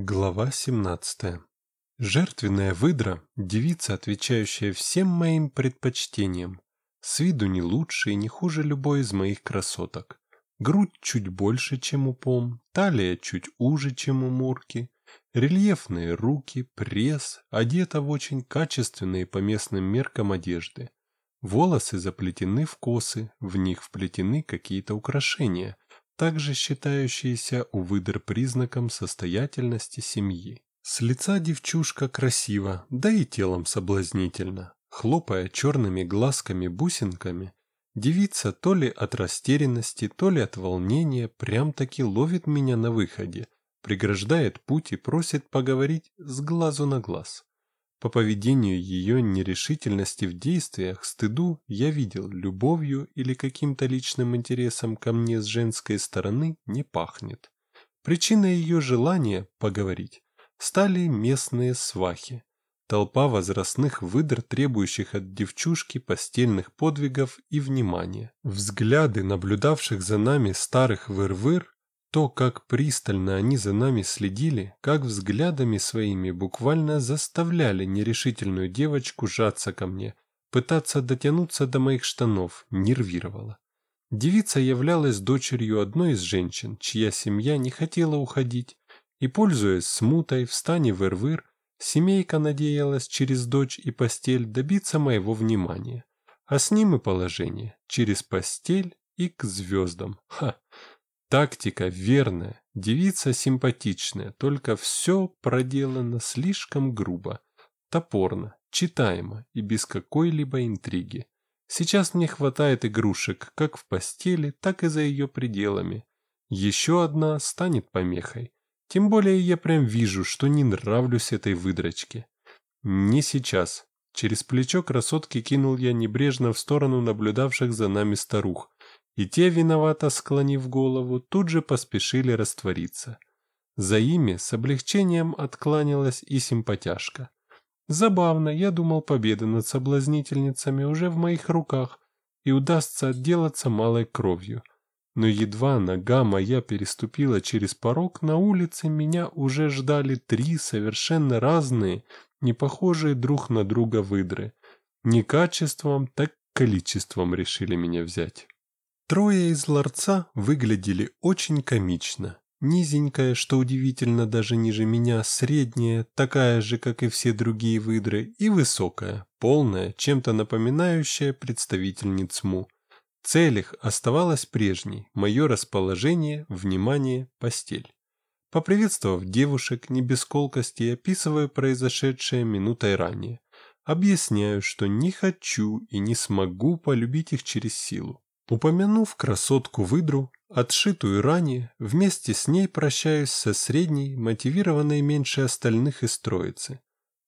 Глава 17. Жертвенная выдра – девица, отвечающая всем моим предпочтениям. С виду не лучше и не хуже любой из моих красоток. Грудь чуть больше, чем у пом, талия чуть уже, чем у мурки, рельефные руки, пресс, одета в очень качественные по местным меркам одежды. Волосы заплетены в косы, в них вплетены какие-то украшения – также считающиеся у выдр признаком состоятельности семьи. С лица девчушка красива, да и телом соблазнительно. Хлопая черными глазками-бусинками, девица то ли от растерянности, то ли от волнения прям-таки ловит меня на выходе, преграждает путь и просит поговорить с глазу на глаз. По поведению ее нерешительности в действиях, стыду, я видел, любовью или каким-то личным интересом ко мне с женской стороны не пахнет. Причиной ее желания поговорить стали местные свахи. Толпа возрастных выдр, требующих от девчушки постельных подвигов и внимания. Взгляды наблюдавших за нами старых выр-выр то, как пристально они за нами следили, как взглядами своими буквально заставляли нерешительную девочку жаться ко мне, пытаться дотянуться до моих штанов, нервировало. Девица являлась дочерью одной из женщин, чья семья не хотела уходить, и, пользуясь смутой в стане выр-выр, семейка надеялась через дочь и постель добиться моего внимания, а с ним и положение, через постель и к звездам. Ха! Тактика верная, девица симпатичная, только все проделано слишком грубо, топорно, читаемо и без какой-либо интриги. Сейчас мне хватает игрушек как в постели, так и за ее пределами. Еще одна станет помехой. Тем более я прям вижу, что не нравлюсь этой выдрочке. Не сейчас. Через плечо красотки кинул я небрежно в сторону наблюдавших за нами старух, и те, виновато склонив голову, тут же поспешили раствориться. За ими с облегчением откланялась и симпатяшка. Забавно, я думал, победа над соблазнительницами уже в моих руках, и удастся отделаться малой кровью. Но едва нога моя переступила через порог, на улице меня уже ждали три совершенно разные, не похожие друг на друга выдры. Не качеством, так количеством решили меня взять. Трое из ларца выглядели очень комично. Низенькая, что удивительно даже ниже меня, средняя, такая же, как и все другие выдры, и высокая, полная, чем-то напоминающая представительниц МУ. Цель их оставалась прежней – мое расположение, внимание, постель. Поприветствовав девушек, не без колкости, описываю произошедшее минутой ранее. Объясняю, что не хочу и не смогу полюбить их через силу. Упомянув красотку-выдру, отшитую ранее, вместе с ней прощаюсь со средней, мотивированной меньше остальных из троицы.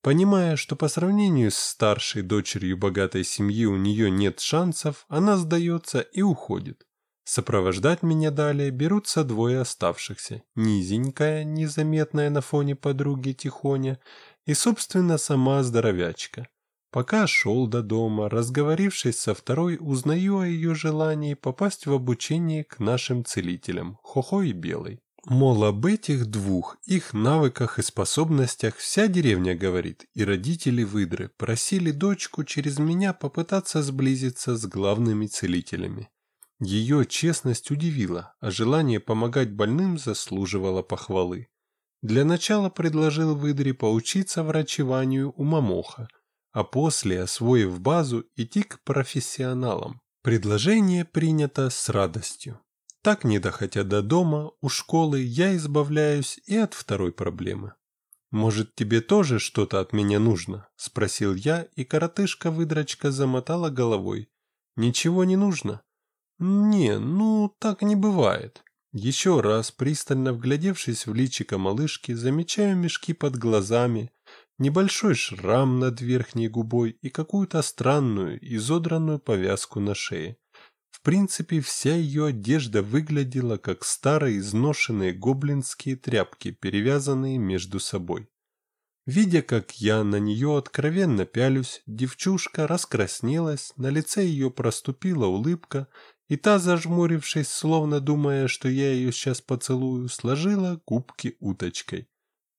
Понимая, что по сравнению с старшей дочерью богатой семьи у нее нет шансов, она сдается и уходит. Сопровождать меня далее берутся двое оставшихся, низенькая, незаметная на фоне подруги Тихоня и, собственно, сама здоровячка. Пока шел до дома, разговорившись со второй, узнаю о ее желании попасть в обучение к нашим целителям, Хохо и Белой. Мол, об этих двух, их навыках и способностях вся деревня говорит, и родители выдры просили дочку через меня попытаться сблизиться с главными целителями. Ее честность удивила, а желание помогать больным заслуживало похвалы. Для начала предложил выдре поучиться врачеванию у мамоха – а после, освоив базу, идти к профессионалам. Предложение принято с радостью. Так, не доходя до дома, у школы я избавляюсь и от второй проблемы. «Может, тебе тоже что-то от меня нужно?» – спросил я, и коротышка-выдрочка замотала головой. «Ничего не нужно?» «Не, ну, так не бывает». Еще раз, пристально вглядевшись в личико малышки, замечаю мешки под глазами, небольшой шрам над верхней губой и какую-то странную, изодранную повязку на шее. В принципе, вся ее одежда выглядела как старые изношенные гоблинские тряпки, перевязанные между собой. Видя, как я на нее откровенно пялюсь, девчушка раскраснелась, на лице ее проступила улыбка, и та, зажмурившись, словно думая, что я ее сейчас поцелую, сложила губки уточкой.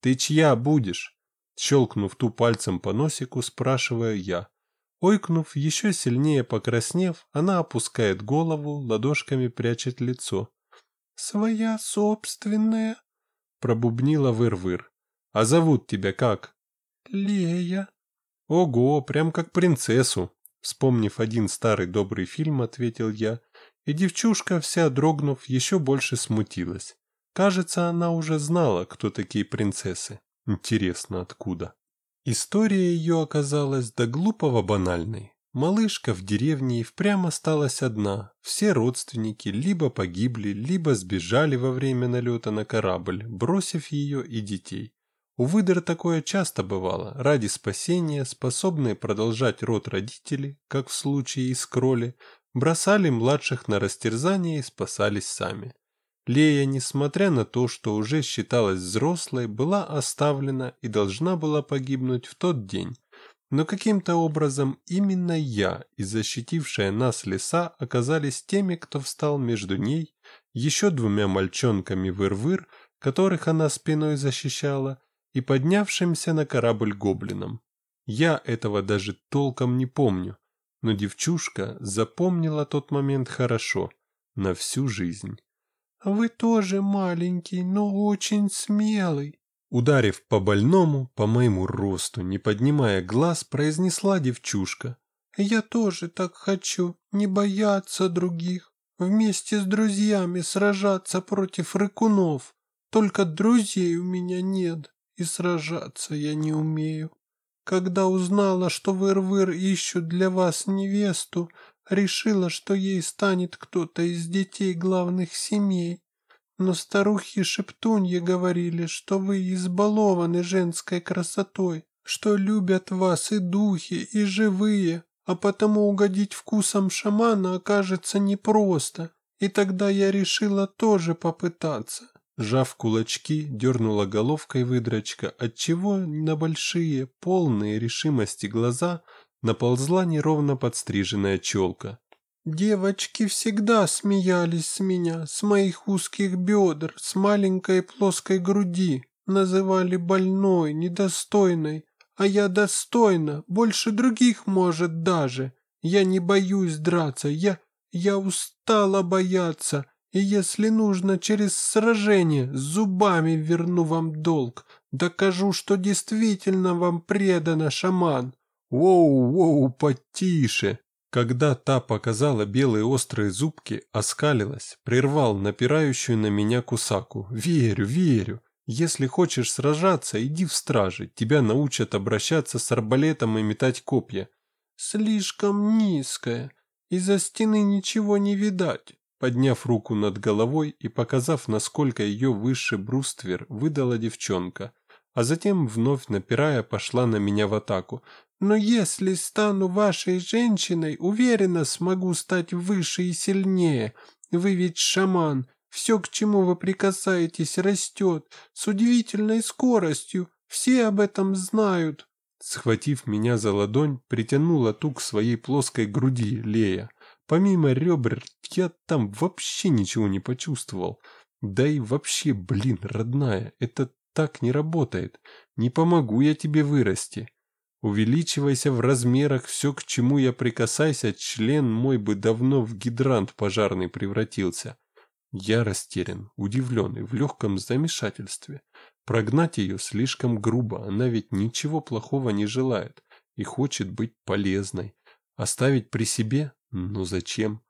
Ты чья будешь?» Щелкнув ту пальцем по носику, спрашиваю я. Ойкнув, еще сильнее покраснев, она опускает голову, ладошками прячет лицо. «Своя собственная», — пробубнила выр-выр. «А зовут тебя как?» «Лея». «Ого, прям как принцессу», — вспомнив один старый добрый фильм, ответил я, и девчушка, вся дрогнув, еще больше смутилась. Кажется, она уже знала, кто такие принцессы. Интересно, откуда? История ее оказалась до глупого банальной. Малышка в деревне и впрямь осталась одна. Все родственники либо погибли, либо сбежали во время налета на корабль, бросив ее и детей. У выдр такое часто бывало. Ради спасения, способные продолжать род родители, как в случае с кроли, бросали младших на растерзание и спасались сами. Лея, несмотря на то, что уже считалась взрослой, была оставлена и должна была погибнуть в тот день. Но каким-то образом именно я и защитившая нас леса оказались теми, кто встал между ней, еще двумя мальчонками выр-выр, которых она спиной защищала, и поднявшимся на корабль гоблином. Я этого даже толком не помню, но девчушка запомнила тот момент хорошо, на всю жизнь. «Вы тоже маленький, но очень смелый». Ударив по больному, по моему росту, не поднимая глаз, произнесла девчушка. «Я тоже так хочу, не бояться других, вместе с друзьями сражаться против рыкунов. Только друзей у меня нет, и сражаться я не умею. Когда узнала, что Выр-Выр ищут для вас невесту, решила, что ей станет кто-то из детей главных семей. Но старухи-шептуньи говорили, что вы избалованы женской красотой, что любят вас и духи, и живые, а потому угодить вкусом шамана окажется непросто. И тогда я решила тоже попытаться. Жав кулачки, дернула головкой выдрочка, отчего на большие, полные решимости глаза – наползла неровно подстриженная челка. «Девочки всегда смеялись с меня, с моих узких бедер, с маленькой плоской груди, называли больной, недостойной, а я достойна, больше других может даже. Я не боюсь драться, я... я устала бояться, и если нужно через сражение, зубами верну вам долг, докажу, что действительно вам предана шаман». «Воу-воу, потише!» Когда та показала белые острые зубки, оскалилась, прервал напирающую на меня кусаку. «Верю, верю. Если хочешь сражаться, иди в стражи. Тебя научат обращаться с арбалетом и метать копья». «Слишком низкая. Из-за стены ничего не видать». Подняв руку над головой и показав, насколько ее выше бруствер, выдала девчонка, а затем, вновь напирая, пошла на меня в атаку. Но если стану вашей женщиной, уверенно смогу стать выше и сильнее. Вы ведь шаман. Все, к чему вы прикасаетесь, растет. С удивительной скоростью. Все об этом знают. Схватив меня за ладонь, притянула ту к своей плоской груди Лея. Помимо ребер, я там вообще ничего не почувствовал. Да и вообще, блин, родная, это так не работает. Не помогу я тебе вырасти. Увеличивайся в размерах, все, к чему я прикасайся, член мой бы давно в гидрант пожарный превратился. Я растерян, удивлен и в легком замешательстве. Прогнать ее слишком грубо, она ведь ничего плохого не желает и хочет быть полезной. Оставить при себе? Ну зачем?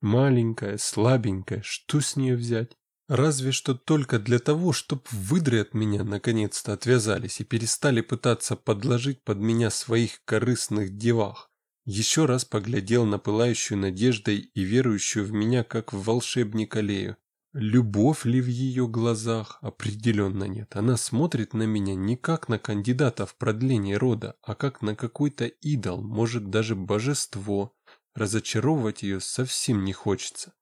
Маленькая, слабенькая, что с нее взять? Разве что только для того, чтобы выдры от меня наконец-то отвязались и перестали пытаться подложить под меня своих корыстных девах. Еще раз поглядел на пылающую надеждой и верующую в меня, как в волшебника Лею. Любовь ли в ее глазах? Определенно нет. Она смотрит на меня не как на кандидата в продление рода, а как на какой-то идол, может даже божество. Разочаровывать ее совсем не хочется.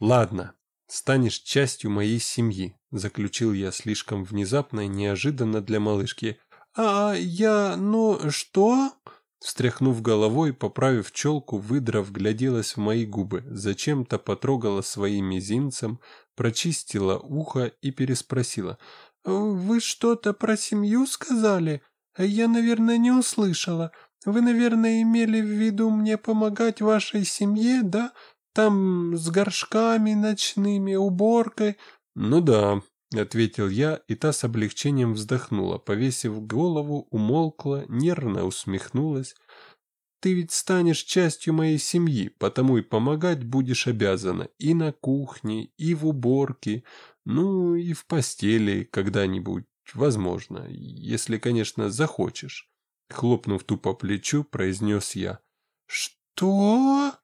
Ладно, станешь частью моей семьи», – заключил я слишком внезапно и неожиданно для малышки. «А я... ну что?» Встряхнув головой, поправив челку, выдра вгляделась в мои губы, зачем-то потрогала своим мизинцем, прочистила ухо и переспросила. вы что-то про семью сказали? Я, наверное, не услышала. Вы, наверное, имели в виду мне помогать вашей семье, да? Там с горшками ночными, уборкой». «Ну да», — ответил я, и та с облегчением вздохнула, повесив голову, умолкла, нервно усмехнулась. «Ты ведь станешь частью моей семьи, потому и помогать будешь обязана и на кухне, и в уборке, ну и в постели когда-нибудь, возможно, если, конечно, захочешь». Хлопнув ту по плечу, произнес я. «Что?»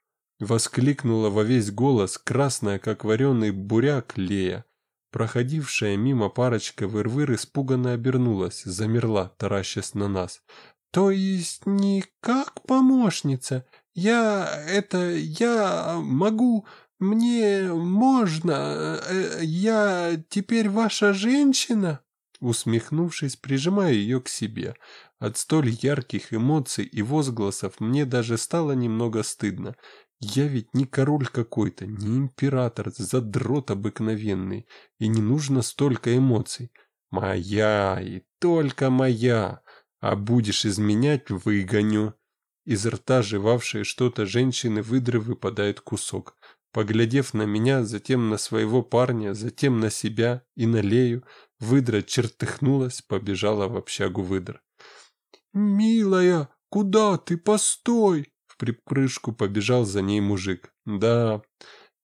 Воскликнула во весь голос, красная, как вареный буряк, Лея. Проходившая мимо парочка выр-выр испуганно обернулась, замерла, таращась на нас. «То есть не как помощница? Я... это... я могу... мне можно... Э, я теперь ваша женщина?» Усмехнувшись, прижимаю ее к себе. От столь ярких эмоций и возгласов мне даже стало немного стыдно. Я ведь не король какой-то, не император, задрот обыкновенный, и не нужно столько эмоций. Моя и только моя, а будешь изменять – выгоню. Из рта жевавшей что-то женщины выдры выпадает кусок. Поглядев на меня, затем на своего парня, затем на себя и на Лею, выдра чертыхнулась, побежала в общагу выдр. «Милая, куда ты? Постой!» В припрыжку побежал за ней мужик. Да,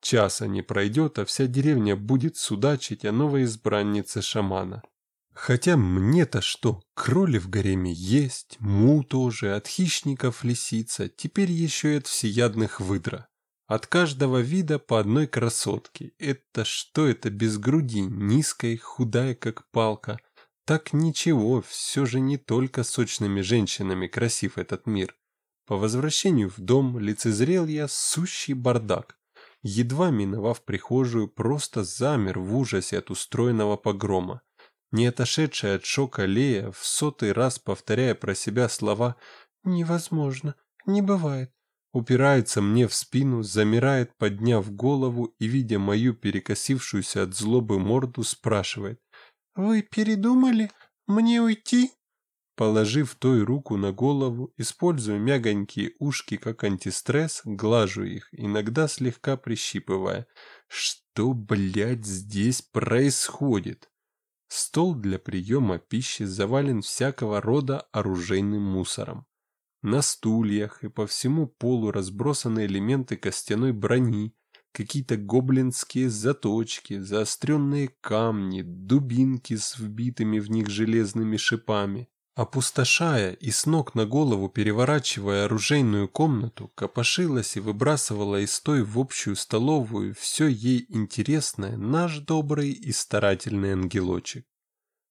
часа не пройдет, а вся деревня будет судачить о новой избраннице шамана. Хотя мне-то что, кроли в гареме есть, му тоже, от хищников лисица, теперь еще и от всеядных выдра. От каждого вида по одной красотке. Это что это без груди, низкая, худая, как палка. Так ничего, все же не только сочными женщинами красив этот мир. По возвращению в дом лицезрел я сущий бардак. Едва миновав прихожую, просто замер в ужасе от устроенного погрома. Не отошедшая от шока Лея, в сотый раз повторяя про себя слова «невозможно, не бывает», упирается мне в спину, замирает, подняв голову и, видя мою перекосившуюся от злобы морду, спрашивает «Вы передумали? Мне уйти?» Положив той руку на голову, используя мягонькие ушки как антистресс, глажу их, иногда слегка прищипывая. Что, блядь, здесь происходит? Стол для приема пищи завален всякого рода оружейным мусором. На стульях и по всему полу разбросаны элементы костяной брони, какие-то гоблинские заточки, заостренные камни, дубинки с вбитыми в них железными шипами. Опустошая и с ног на голову переворачивая оружейную комнату, копошилась и выбрасывала из той в общую столовую все ей интересное наш добрый и старательный ангелочек.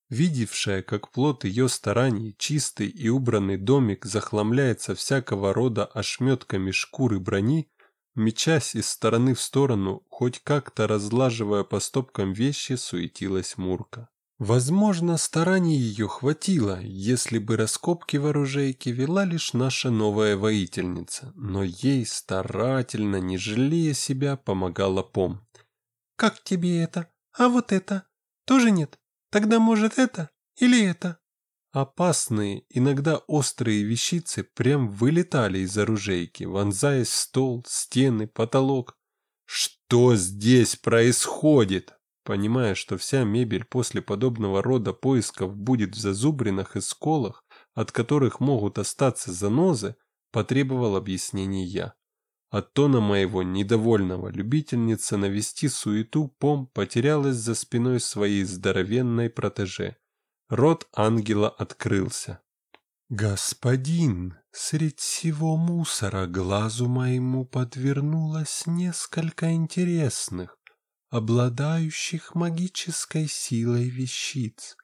Видевшая, как плод ее стараний, чистый и убранный домик захламляется всякого рода ошметками шкуры брони, мечась из стороны в сторону, хоть как-то разлаживая по стопкам вещи, суетилась Мурка. Возможно, стараний ее хватило, если бы раскопки в оружейке вела лишь наша новая воительница, но ей старательно, не жалея себя, помогала Пом. «Как тебе это? А вот это? Тоже нет? Тогда, может, это? Или это?» Опасные, иногда острые вещицы прям вылетали из оружейки, вонзаясь в стол, стены, потолок. «Что здесь происходит?» Понимая, что вся мебель после подобного рода поисков будет в зазубринах и сколах, от которых могут остаться занозы, потребовал объяснений я. От тона моего недовольного любительница навести суету пом потерялась за спиной своей здоровенной протеже. Рот ангела открылся. «Господин, средь всего мусора глазу моему подвернулось несколько интересных, обладающих магической силой вещиц.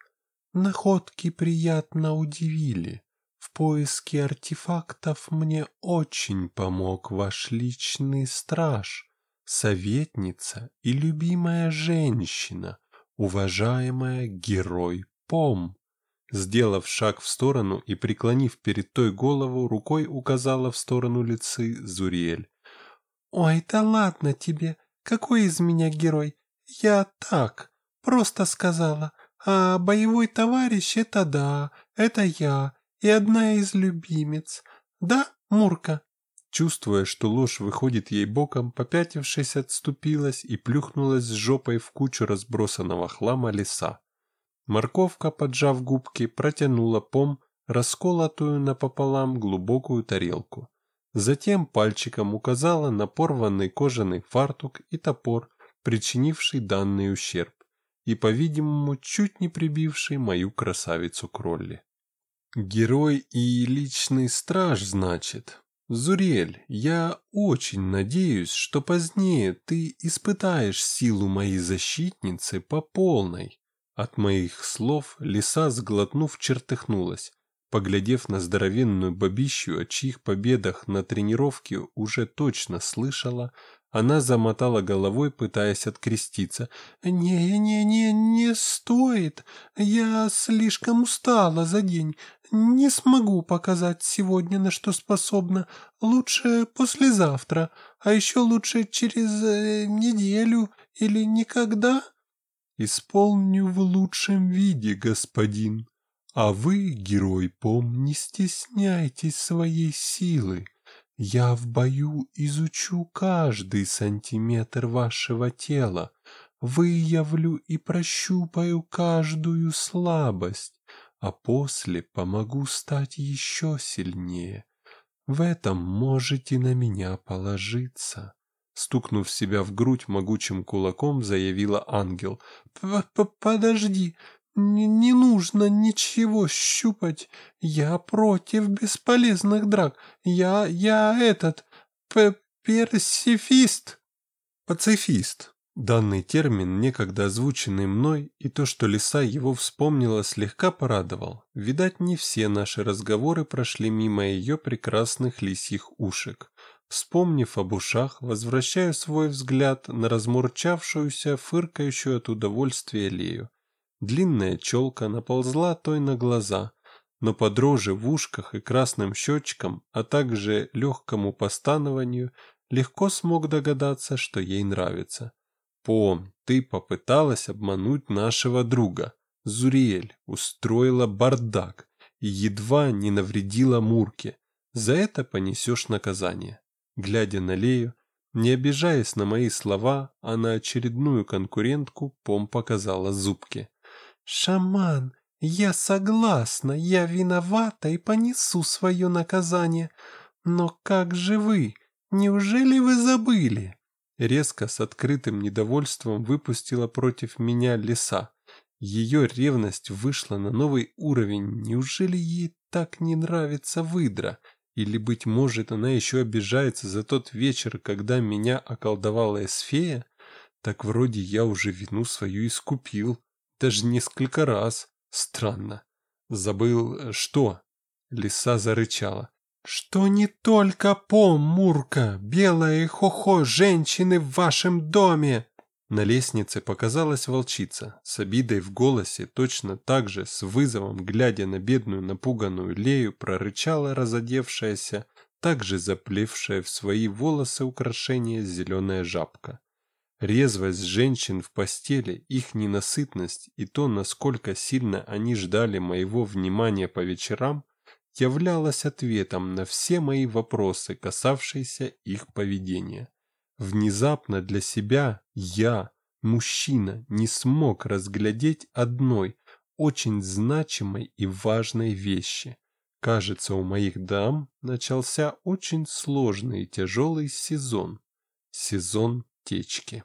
Находки приятно удивили. В поиске артефактов мне очень помог ваш личный страж, советница и любимая женщина, уважаемая герой Пом. Сделав шаг в сторону и преклонив перед той голову, рукой указала в сторону лицы Зуриэль. «Ой, да ладно тебе, какой из меня герой? Я так, просто сказала. А боевой товарищ — это да, это я и одна из любимец. Да, Мурка?» Чувствуя, что ложь выходит ей боком, попятившись, отступилась и плюхнулась с жопой в кучу разбросанного хлама леса. Морковка, поджав губки, протянула пом, расколотую напополам глубокую тарелку. Затем пальчиком указала на порванный кожаный фартук и топор, причинивший данный ущерб, и, по-видимому, чуть не прибивший мою красавицу Кролли. «Герой и личный страж, значит?» «Зурель, я очень надеюсь, что позднее ты испытаешь силу моей защитницы по полной». От моих слов лиса, сглотнув, чертыхнулась, поглядев на здоровенную бабищу, о чьих победах на тренировке уже точно слышала, она замотала головой, пытаясь откреститься. «Не-не-не, не стоит. Я слишком устала за день. Не смогу показать сегодня, на что способна. Лучше послезавтра, а еще лучше через э, неделю или никогда». «Исполню в лучшем виде, господин. А вы, герой Пом, не стесняйтесь своей силы». Я в бою изучу каждый сантиметр вашего тела, выявлю и прощупаю каждую слабость, а после помогу стать еще сильнее. В этом можете на меня положиться. Стукнув себя в грудь могучим кулаком, заявила ангел. «Подожди, не, нужно ничего щупать. Я против бесполезных драк. Я, я этот, п персифист. Пацифист. Данный термин, некогда озвученный мной, и то, что лиса его вспомнила, слегка порадовал. Видать, не все наши разговоры прошли мимо ее прекрасных лисьих ушек. Вспомнив об ушах, возвращаю свой взгляд на размурчавшуюся, фыркающую от удовольствия Лею. Длинная челка наползла той на глаза, но по дрожи в ушках и красным щечкам, а также легкому постанованию, легко смог догадаться, что ей нравится. «Пом, ты попыталась обмануть нашего друга. Зуриэль устроила бардак и едва не навредила Мурке. За это понесешь наказание». Глядя на Лею, не обижаясь на мои слова, а на очередную конкурентку, Пом показала зубки. «Шаман, я согласна, я виновата и понесу свое наказание. Но как же вы? Неужели вы забыли?» Резко, с открытым недовольством выпустила против меня леса. Ее ревность вышла на новый уровень. Неужели ей так не нравится выдра? Или, быть может, она еще обижается за тот вечер, когда меня околдовала Эсфея? Так вроде я уже вину свою искупил. Даже несколько раз. Странно. Забыл, что? Лиса зарычала. «Что не только пом, Мурка, белая и хохо женщины в вашем доме!» На лестнице показалась волчица, с обидой в голосе, точно так же, с вызовом, глядя на бедную напуганную Лею, прорычала разодевшаяся, также заплевшая в свои волосы украшение зеленая жабка. Резвость женщин в постели, их ненасытность и то, насколько сильно они ждали моего внимания по вечерам, являлось ответом на все мои вопросы, касавшиеся их поведения. Внезапно для себя я, мужчина, не смог разглядеть одной, очень значимой и важной вещи. Кажется, у моих дам начался очень сложный и тяжелый сезон. Сезон течки.